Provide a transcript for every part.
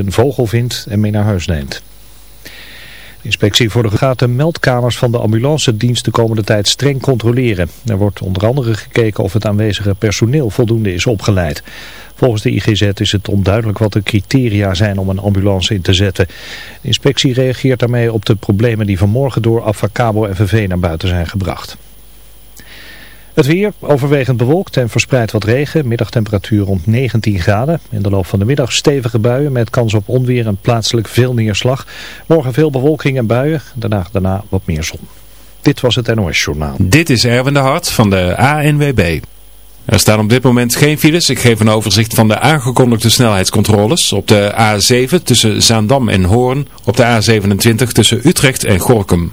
een vogel vindt en mee naar huis neemt. De inspectie voor de gaat de meldkamers van de ambulance dienst de komende tijd streng controleren. Er wordt onder andere gekeken of het aanwezige personeel voldoende is opgeleid. Volgens de IGZ is het onduidelijk wat de criteria zijn om een ambulance in te zetten. De inspectie reageert daarmee op de problemen die vanmorgen door Avacabo en VV naar buiten zijn gebracht. Het weer overwegend bewolkt en verspreid wat regen. Middagtemperatuur rond 19 graden. In de loop van de middag stevige buien met kans op onweer en plaatselijk veel neerslag. Morgen veel bewolking en buien. Daarna, daarna wat meer zon. Dit was het NOS Journaal. Dit is Erwin de Hart van de ANWB. Er staan op dit moment geen files. Ik geef een overzicht van de aangekondigde snelheidscontroles. Op de A7 tussen Zaandam en Hoorn. Op de A27 tussen Utrecht en Gorkum.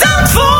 Zandvoort.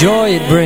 joy it brings.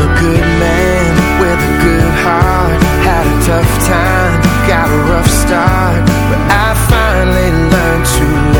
a good man with a good heart. Had a tough time, got a rough start, but I finally learned to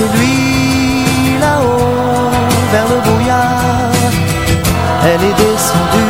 Rentra chez lui là-haut vers le brouillard. Elle est descendue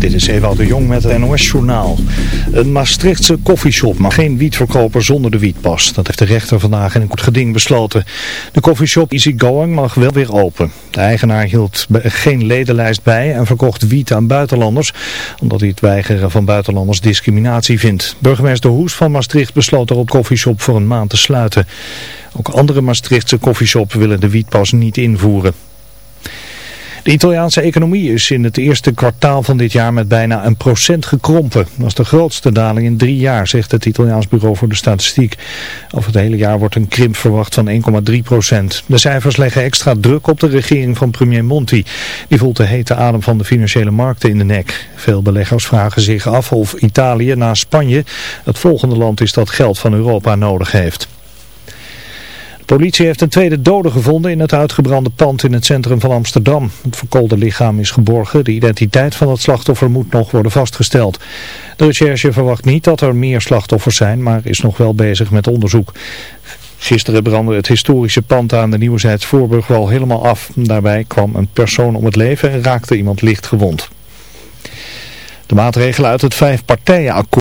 Dit is Ewout de Jong met het NOS-journaal. Een Maastrichtse koffieshop mag geen wiet verkopen zonder de wietpas. Dat heeft de rechter vandaag in een goed geding besloten. De koffieshop Easy Going mag wel weer open. De eigenaar hield geen ledenlijst bij en verkocht wiet aan buitenlanders... omdat hij het weigeren van buitenlanders discriminatie vindt. Burgemeester Hoes van Maastricht besloot erop koffieshop voor een maand te sluiten. Ook andere Maastrichtse koffieshops willen de wietpas niet invoeren. De Italiaanse economie is in het eerste kwartaal van dit jaar met bijna een procent gekrompen. Dat is de grootste daling in drie jaar, zegt het Italiaans Bureau voor de Statistiek. Over het hele jaar wordt een krimp verwacht van 1,3 procent. De cijfers leggen extra druk op de regering van premier Monti. Die voelt de hete adem van de financiële markten in de nek. Veel beleggers vragen zich af of Italië na Spanje het volgende land is dat geld van Europa nodig heeft. Politie heeft een tweede dode gevonden in het uitgebrande pand in het centrum van Amsterdam. Het verkoolde lichaam is geborgen. De identiteit van het slachtoffer moet nog worden vastgesteld. De recherche verwacht niet dat er meer slachtoffers zijn, maar is nog wel bezig met onderzoek. Gisteren brandde het historische pand aan de Nieuwezijds Voorburgwal helemaal af. Daarbij kwam een persoon om het leven en raakte iemand licht gewond. De maatregelen uit het vijfpartijenakkoord.